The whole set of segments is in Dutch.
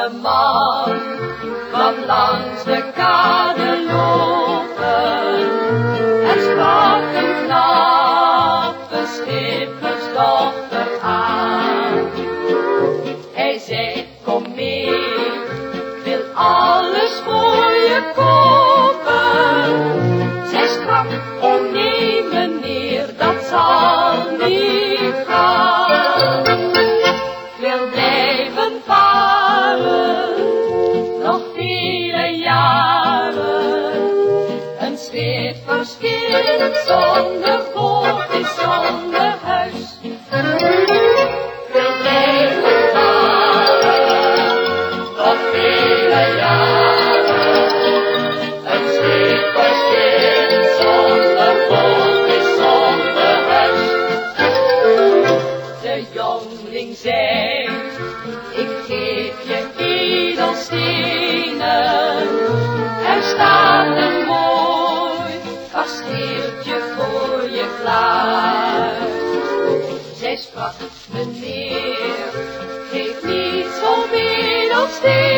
jonge man kwam langs de kade lopen en sprak een knappe schippersdochter aan. Hij zei, kom mee, ik wil alles voor je kopen. Zij sprak, oh nee meneer, dat zal niet gaan. nicht verstehen, sondern vor. Mooi kasteeltje voor je klaar. Zij sprak, meneer, geef niet zo'n edelstenen.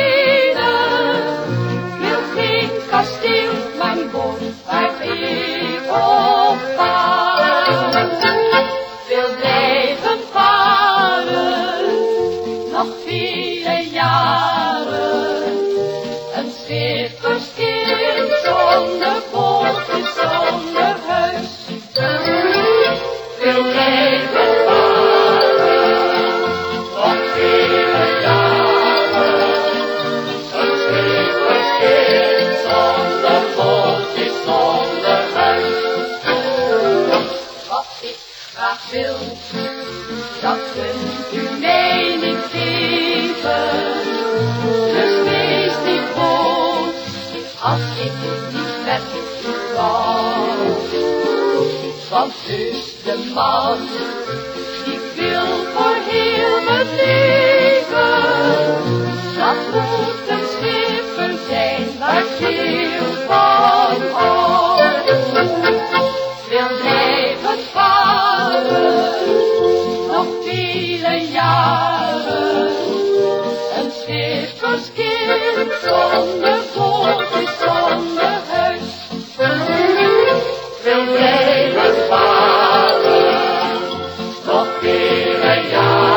Als ik niet met u Want dus de man, die wil voor heel mijn leven. Dat moet een schipper zijn waar Hallelujah.